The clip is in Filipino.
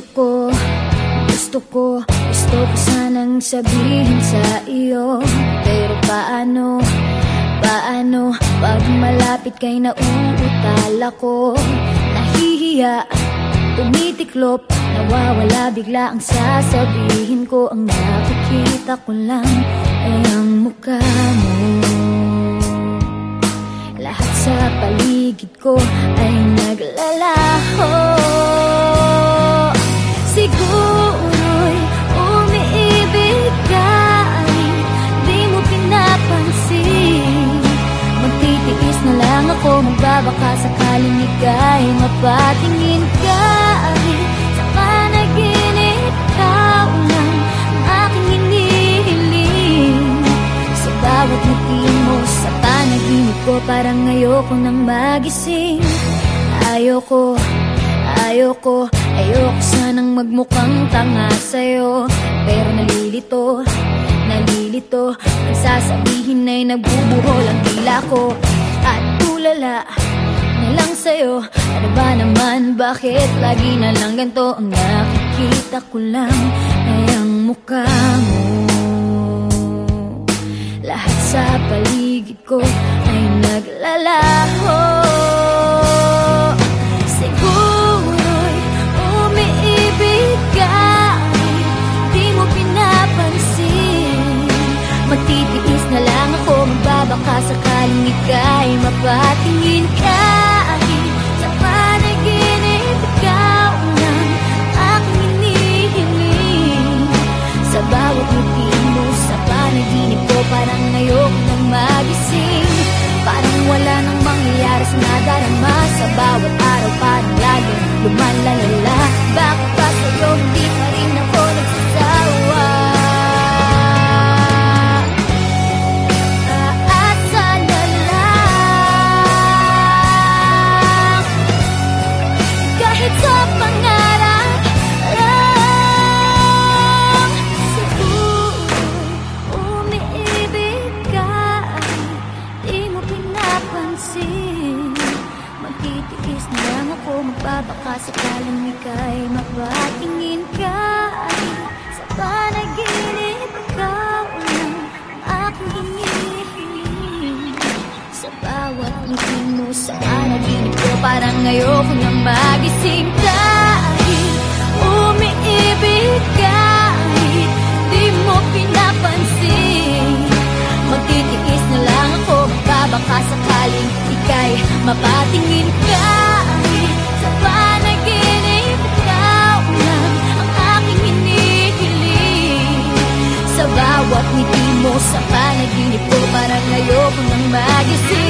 Gusto ko, gusto ko, gusto ko sanang sabihin sa iyo. Pero paano, paano, pag malapit kay nauutal ako? Nahihiya, tumitiklop, nawawala bigla ang sasabihin ko. Ang nakikita ko lang ay ang mukha mo. Lahat sa paligid ko ay naglalaho ako magbabaka sakaling ika'y mapatingin ka ay Sa panaginip ikaw lang ang aking hinihiling. Sa bawat ngiti mo sa panaginip ko parang ayoko nang magising. Ayoko, ayoko, ayoko sanang magmukhang tanga sa'yo. Pero nalilito, nalilito Ang sasabihin ay nagbubuhol ang dila ko. At tulala na lang sa'yo. Ano ba naman, bakit lagi na lang ganito Ang nakikita ko lang ay ang mukha mo? Lahat sa paligid ko ay naglalaho Siguro'y umiibig ka Di mo na lang ako Magbabaka sakaling ika'y mapatingin ka? Ay Sa panaginip ikaw lang aking hinihiling Sa bawat ngiti sa panaginip ko Parang ayoko nang Parang wala nang mangyayari sa nadarama. Sa bawat araw parang laging lumalalala Bakit Sakalang ika'y mapatingin ka ay Sa panaginip ikaw lang Ang aking hinihiling Sa bawat ngiti mo sa panaginip ko Parang ayoko nang magising Dahil umiibig ka ay Di mo pinapansin Magtitiis na lang ako Magbabaka sakaling ika'y mapatingin ka よく飲みまぎし